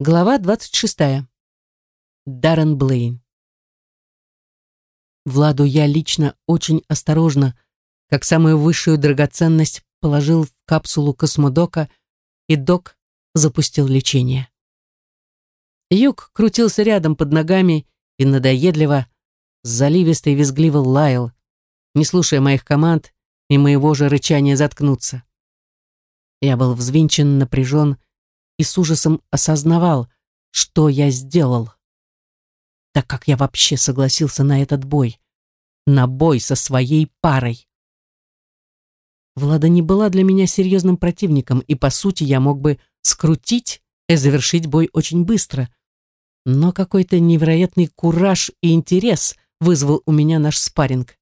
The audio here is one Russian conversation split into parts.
Глава 26. Даррен Блейн. Владу я лично очень осторожно, как самую высшую драгоценность, положил в капсулу космодока, и док запустил лечение. Юг крутился рядом под ногами и надоедливо, заливисто визгливо лаял, не слушая моих команд и моего же рычания заткнуться. Я был взвинчен, напряжен и с ужасом осознавал, что я сделал. Так как я вообще согласился на этот бой. На бой со своей парой. Влада не была для меня серьезным противником, и, по сути, я мог бы скрутить и завершить бой очень быстро. Но какой-то невероятный кураж и интерес вызвал у меня наш спарринг.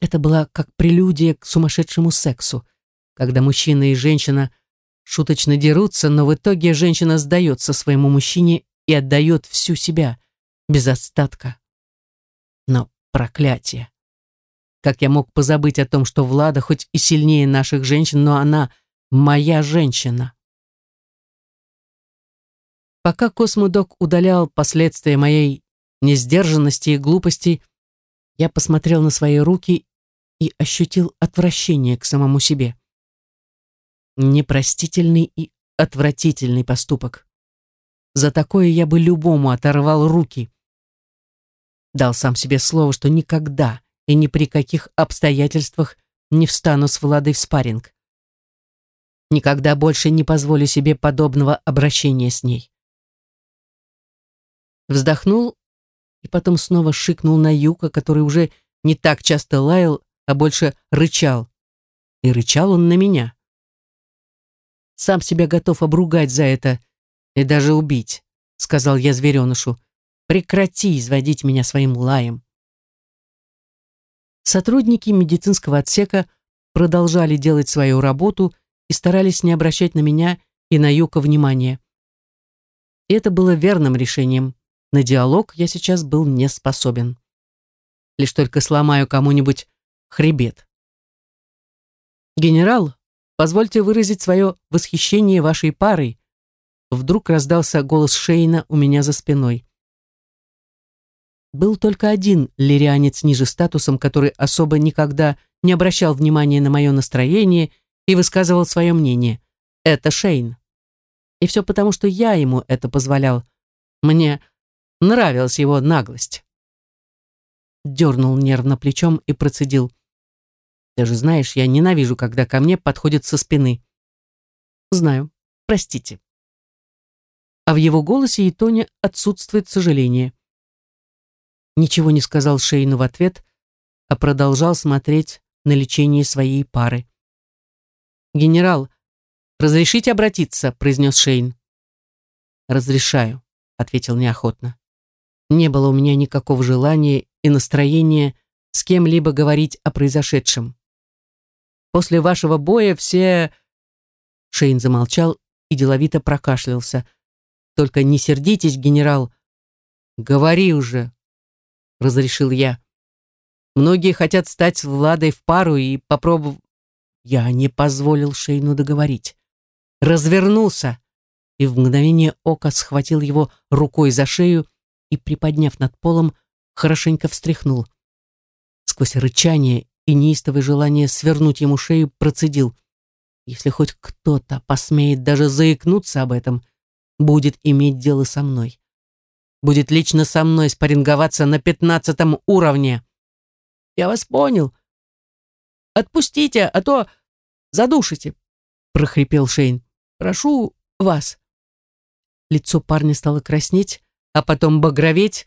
Это была как прелюдия к сумасшедшему сексу, когда мужчина и женщина шуточно дерутся, но в итоге женщина сдается своему мужчине и отдает всю себя, без остатка. Но проклятие. Как я мог позабыть о том, что Влада хоть и сильнее наших женщин, но она моя женщина. Пока космодок удалял последствия моей несдержанности и глупости, я посмотрел на свои руки и ощутил отвращение к самому себе. Непростительный и отвратительный поступок. За такое я бы любому оторвал руки. Дал сам себе слово, что никогда и ни при каких обстоятельствах не встану с Владой в спарринг. Никогда больше не позволю себе подобного обращения с ней. Вздохнул и потом снова шикнул на Юка, который уже не так часто лаял, а больше рычал. И рычал он на меня сам себя готов обругать за это и даже убить», — сказал я зверенышу. «Прекрати изводить меня своим лаем». Сотрудники медицинского отсека продолжали делать свою работу и старались не обращать на меня и на Юка внимания. Это было верным решением. На диалог я сейчас был не способен. Лишь только сломаю кому-нибудь хребет. «Генерал», Позвольте выразить свое восхищение вашей парой. Вдруг раздался голос Шейна у меня за спиной. Был только один лирианец ниже статусом, который особо никогда не обращал внимания на мое настроение и высказывал свое мнение. Это Шейн. И все потому, что я ему это позволял. Мне нравилась его наглость. Дернул нервно плечом и процедил. Ты же знаешь, я ненавижу, когда ко мне подходят со спины. Знаю. Простите. А в его голосе и тоне отсутствует сожаление. Ничего не сказал Шейну в ответ, а продолжал смотреть на лечение своей пары. «Генерал, разрешите обратиться?» – произнес Шейн. «Разрешаю», – ответил неохотно. Не было у меня никакого желания и настроения с кем-либо говорить о произошедшем. После вашего боя все...» Шейн замолчал и деловито прокашлялся. «Только не сердитесь, генерал». «Говори уже», — разрешил я. «Многие хотят стать с Владой в пару и попробовать...» Я не позволил Шейну договорить. Развернулся и в мгновение ока схватил его рукой за шею и, приподняв над полом, хорошенько встряхнул. Сквозь рычание и неистовое желание свернуть ему шею процедил. Если хоть кто-то посмеет даже заикнуться об этом, будет иметь дело со мной. Будет лично со мной спарринговаться на пятнадцатом уровне. Я вас понял. Отпустите, а то задушите, прохрипел Шейн. Прошу вас. Лицо парня стало краснеть, а потом багроветь.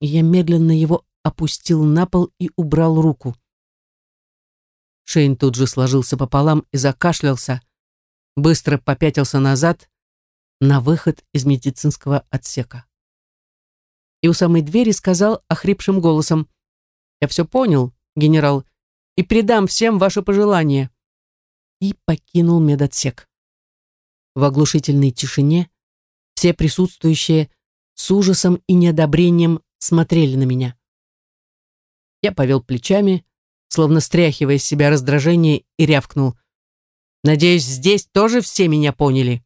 Я медленно его опустил на пол и убрал руку. Шейн тут же сложился пополам и закашлялся, быстро попятился назад на выход из медицинского отсека. И у самой двери сказал охрипшим голосом, «Я все понял, генерал, и передам всем ваши пожелания». И покинул медотсек. В оглушительной тишине все присутствующие с ужасом и неодобрением смотрели на меня. Я повел плечами, словно стряхивая с себя раздражение, и рявкнул. «Надеюсь, здесь тоже все меня поняли?»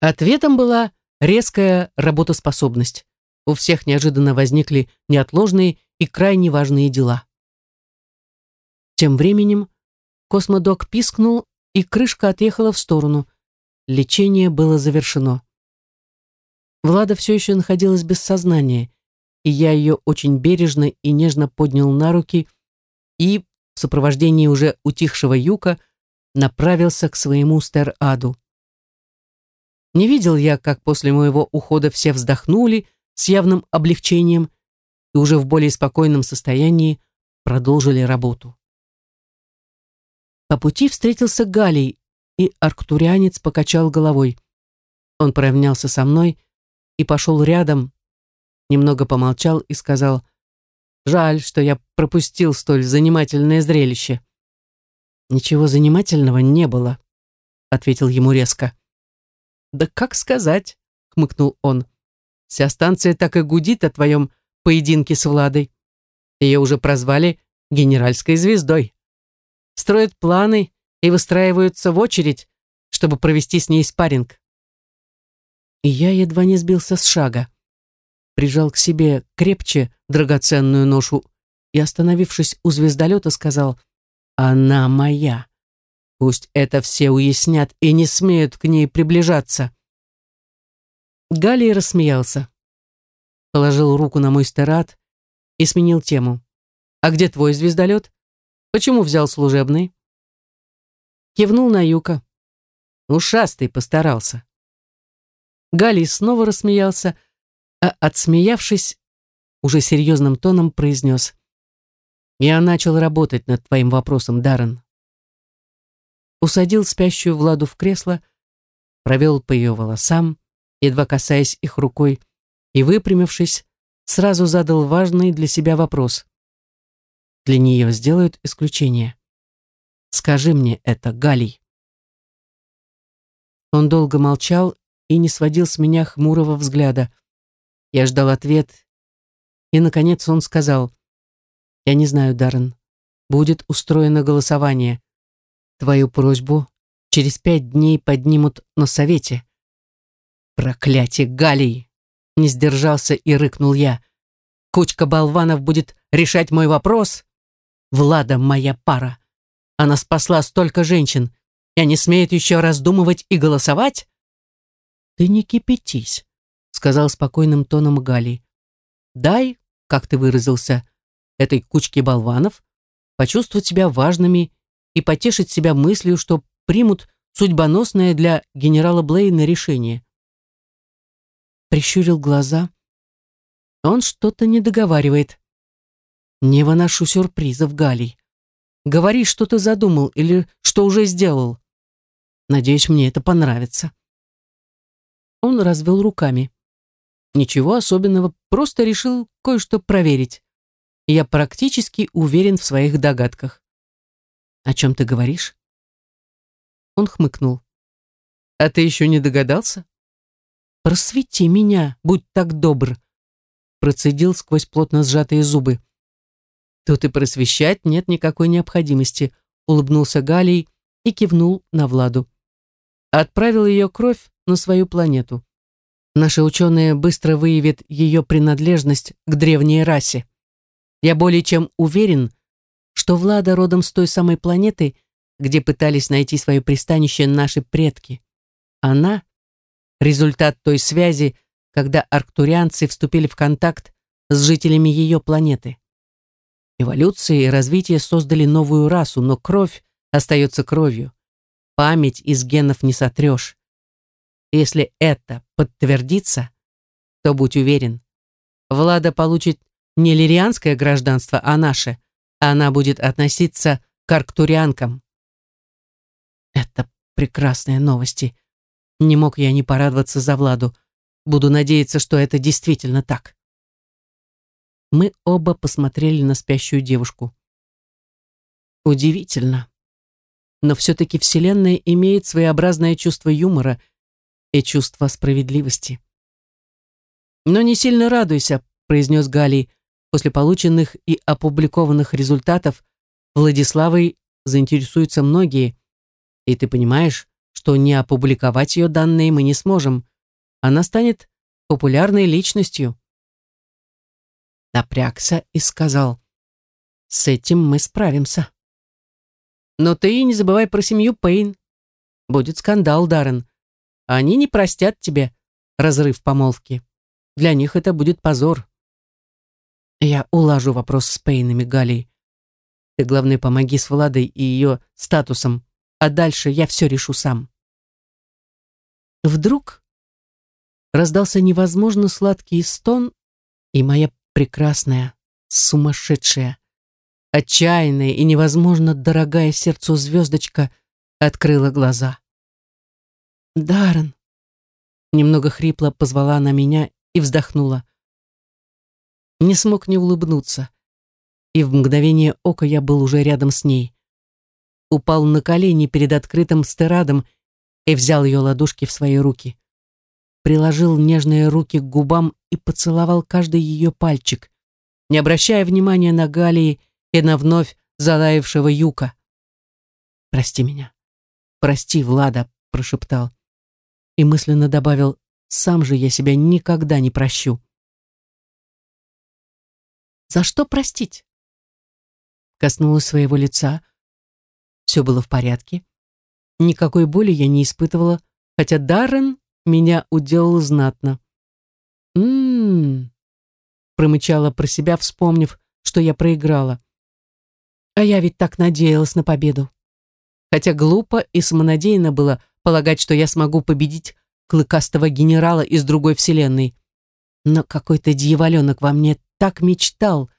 Ответом была резкая работоспособность. У всех неожиданно возникли неотложные и крайне важные дела. Тем временем космодок пискнул, и крышка отъехала в сторону. Лечение было завершено. Влада все еще находилась без сознания, и я ее очень бережно и нежно поднял на руки и, в сопровождении уже утихшего юка, направился к своему стер-аду. Не видел я, как после моего ухода все вздохнули с явным облегчением и уже в более спокойном состоянии продолжили работу. По пути встретился Галий, и арктурианец покачал головой. Он поравнялся со мной и пошел рядом, немного помолчал и сказал, «Жаль, что я пропустил столь занимательное зрелище». «Ничего занимательного не было», — ответил ему резко. «Да как сказать?» — хмыкнул он. «Вся станция так и гудит о твоем поединке с Владой. Ее уже прозвали генеральской звездой. Строят планы и выстраиваются в очередь, чтобы провести с ней спарринг. И я едва не сбился с шага. Прижал к себе крепче драгоценную ношу и, остановившись у звездолета, сказал — она моя. Пусть это все уяснят и не смеют к ней приближаться. Галий рассмеялся. Положил руку на мой старат и сменил тему. «А где твой звездолет? Почему взял служебный?» Кивнул на Юка. Ушастый постарался. Галий снова рассмеялся, а, отсмеявшись, уже серьезным тоном произнес. Я начал работать над твоим вопросом, Даррен. Усадил спящую Владу в кресло, провел по ее волосам, едва касаясь их рукой, и, выпрямившись, сразу задал важный для себя вопрос. Для нее сделают исключение. Скажи мне это, Галий. Он долго молчал и не сводил с меня хмурого взгляда. Я ждал ответ, и, наконец, он сказал — я не знаю, Даррен. Будет устроено голосование. Твою просьбу через пять дней поднимут на совете. Проклятие, Галий! Не сдержался и рыкнул я. Кучка болванов будет решать мой вопрос. Влада моя пара. Она спасла столько женщин. И они смеют еще раздумывать и голосовать? Ты не кипятись, сказал спокойным тоном Галий. Дай, как ты выразился, этой кучке болванов, почувствовать себя важными и потешить себя мыслью, что примут судьбоносное для генерала Блейна решение. Прищурил глаза. Он что-то не договаривает. Не выношу сюрпризов, Галий. Говори, что ты задумал или что уже сделал. Надеюсь, мне это понравится. Он развел руками. Ничего особенного, просто решил кое-что проверить я практически уверен в своих догадках. О чем ты говоришь? Он хмыкнул. А ты еще не догадался? Просвети меня, будь так добр. Процедил сквозь плотно сжатые зубы. Тут и просвещать нет никакой необходимости, улыбнулся Галий и кивнул на Владу. Отправил ее кровь на свою планету. Наши ученые быстро выявят ее принадлежность к древней расе. Я более чем уверен, что Влада родом с той самой планеты, где пытались найти свое пристанище наши предки. Она — результат той связи, когда арктурианцы вступили в контакт с жителями ее планеты. Эволюция и развитие создали новую расу, но кровь остается кровью. Память из генов не сотрешь. Если это подтвердится, то будь уверен, Влада получит не лирианское гражданство, а наше. Она будет относиться к арктурианкам. Это прекрасные новости. Не мог я не порадоваться за Владу. Буду надеяться, что это действительно так. Мы оба посмотрели на спящую девушку. Удивительно. Но все-таки Вселенная имеет своеобразное чувство юмора и чувство справедливости. «Но не сильно радуйся», — произнес Галий, После полученных и опубликованных результатов Владиславой заинтересуются многие. И ты понимаешь, что не опубликовать ее данные мы не сможем. Она станет популярной личностью. Напрягся и сказал, с этим мы справимся. Но ты не забывай про семью Пейн. Будет скандал, Даррен. Они не простят тебе разрыв помолвки. Для них это будет позор. Я улажу вопрос с Пейнами, Галей. Ты, главное, помоги с Владой и ее статусом, а дальше я все решу сам. Вдруг раздался невозможно сладкий стон, и моя прекрасная, сумасшедшая, отчаянная и невозможно дорогая сердцу звездочка открыла глаза. «Даррен!» Немного хрипло позвала она меня и вздохнула. Не смог не улыбнуться, и в мгновение ока я был уже рядом с ней. Упал на колени перед открытым стерадом и взял ее ладошки в свои руки. Приложил нежные руки к губам и поцеловал каждый ее пальчик, не обращая внимания на Галии и на вновь залаявшего Юка. «Прости меня. Прости, Влада», — прошептал. И мысленно добавил, «Сам же я себя никогда не прощу». «За что простить?» Коснулась своего лица. Все было в порядке. Никакой боли я не испытывала, хотя Даррен меня уделал знатно. «М-м-м», промычала про себя, вспомнив, что я проиграла. А я ведь так надеялась на победу. Хотя глупо и самонадеянно было полагать, что я смогу победить клыкастого генерала из другой вселенной. Но какой-то дьяволенок во мне так мечтал,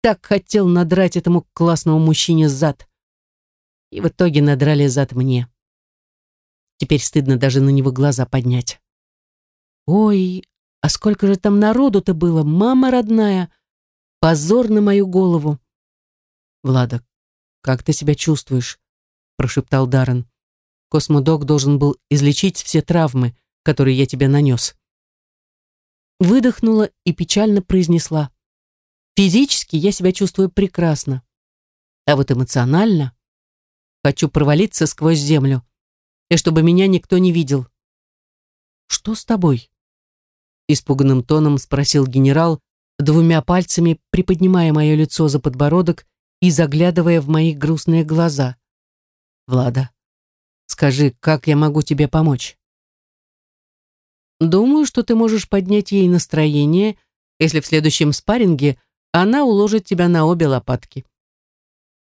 так хотел надрать этому классному мужчине зад. И в итоге надрали зад мне. Теперь стыдно даже на него глаза поднять. Ой, а сколько же там народу-то было, мама родная! Позор на мою голову! «Влада, как ты себя чувствуешь?» прошептал Даррен. «Космодок должен был излечить все травмы, которые я тебе нанес». Выдохнула и печально произнесла. «Физически я себя чувствую прекрасно, а вот эмоционально хочу провалиться сквозь землю, и чтобы меня никто не видел». «Что с тобой?» Испуганным тоном спросил генерал, двумя пальцами приподнимая мое лицо за подбородок и заглядывая в мои грустные глаза. «Влада, скажи, как я могу тебе помочь?» «Думаю, что ты можешь поднять ей настроение, если в следующем спарринге она уложит тебя на обе лопатки».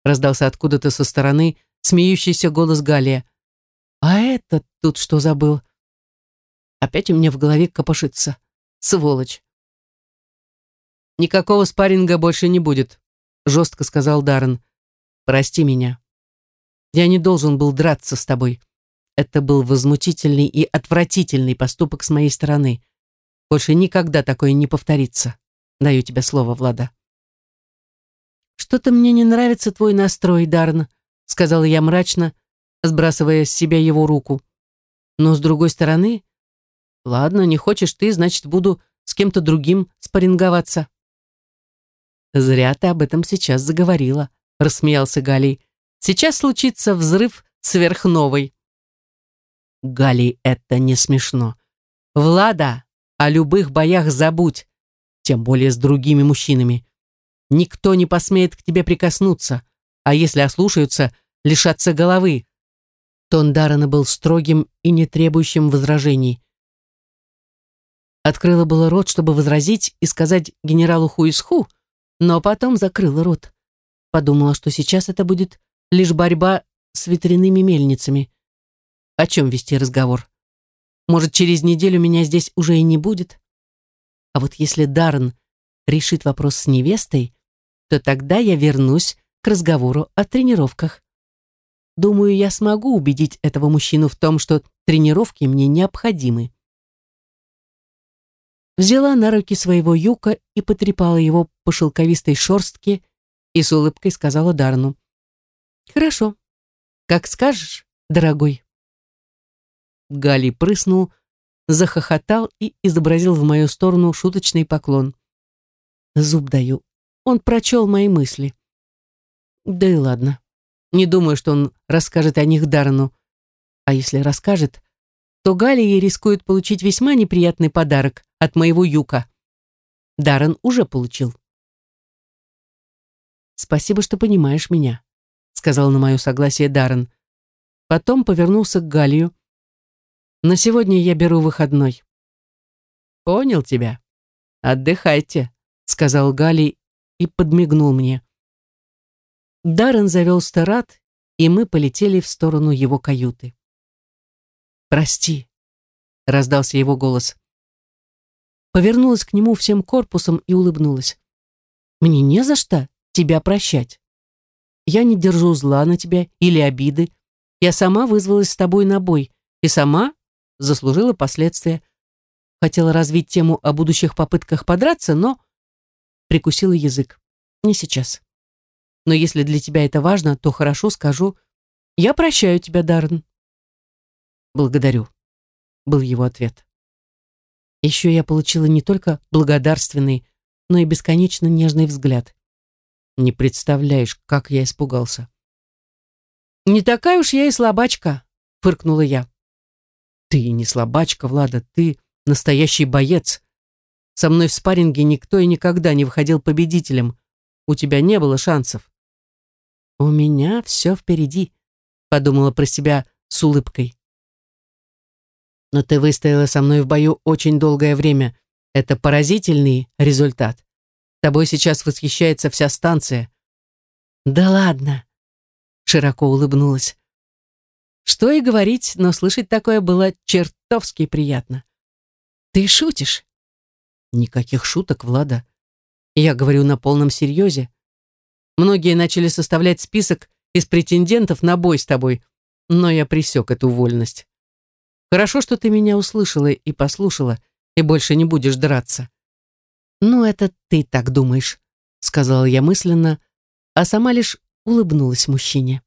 Раздался откуда-то со стороны смеющийся голос Галия. «А этот тут что забыл?» Опять у меня в голове копошится. Сволочь. «Никакого спарринга больше не будет», жестко сказал Даррен. «Прости меня. Я не должен был драться с тобой. Это был возмутительный и отвратительный поступок с моей стороны. Больше никогда такое не повторится. Даю тебе слово, Влада». «Что-то мне не нравится твой настрой, Даррен», сказала я мрачно, сбрасывая с себя его руку. «Но с другой стороны, ладно, не хочешь ты, значит, буду с кем-то другим спарринговаться». «Зря ты об этом сейчас заговорила», — рассмеялся Галий. «Сейчас случится взрыв сверхновой». Галий, это не смешно. Влада, о любых боях забудь, тем более с другими мужчинами. Никто не посмеет к тебе прикоснуться, а если ослушаются, лишатся головы. Тон Даррена был строгим и не требующим возражений. Открыла было рот, чтобы возразить и сказать генералу Хуисху, но потом закрыла рот. Подумала, что сейчас это будет лишь борьба с ветряными мельницами. О чем вести разговор? Может, через неделю меня здесь уже и не будет? А вот если Даррен решит вопрос с невестой, то тогда я вернусь к разговору о тренировках. Думаю, я смогу убедить этого мужчину в том, что тренировки мне необходимы взяла на руки своего юка и потрепала его по шелковистой шерстке и с улыбкой сказала Дарну. «Хорошо, как скажешь, дорогой». Гали прыснул, захохотал и изобразил в мою сторону шуточный поклон. Зуб даю. Он прочел мои мысли. Да и ладно. Не думаю, что он расскажет о них Дарну. А если расскажет, то Галия рискует получить весьма неприятный подарок от моего Юка. Даррен уже получил. «Спасибо, что понимаешь меня», — сказал на мое согласие Даррен. Потом повернулся к Галию. «На сегодня я беру выходной». «Понял тебя. Отдыхайте», — сказал Галий и подмигнул мне. Даррен завел старат, и мы полетели в сторону его каюты. «Прости», — раздался его голос. Повернулась к нему всем корпусом и улыбнулась. «Мне не за что тебя прощать. Я не держу зла на тебя или обиды. Я сама вызвалась с тобой на бой и сама заслужила последствия. Хотела развить тему о будущих попытках подраться, но прикусила язык. Не сейчас. Но если для тебя это важно, то хорошо скажу. Я прощаю тебя, Даррен. Благодарю, был его ответ. Еще я получила не только благодарственный, но и бесконечно нежный взгляд. Не представляешь, как я испугался. «Не такая уж я и слабачка», — фыркнула я. «Ты не слабачка, Влада, ты настоящий боец. Со мной в спарринге никто и никогда не выходил победителем. У тебя не было шансов». «У меня все впереди», — подумала про себя с улыбкой. «Но ты выстояла со мной в бою очень долгое время. Это поразительный результат. Тобой сейчас восхищается вся станция». «Да ладно», — широко улыбнулась. Что и говорить, но слышать такое было чертовски приятно. «Ты шутишь?» «Никаких шуток, Влада. Я говорю на полном серьезе. Многие начали составлять список из претендентов на бой с тобой, но я присек эту вольность. Хорошо, что ты меня услышала и послушала, и больше не будешь драться. «Ну, это ты так думаешь», — сказала я мысленно, а сама лишь улыбнулась мужчине.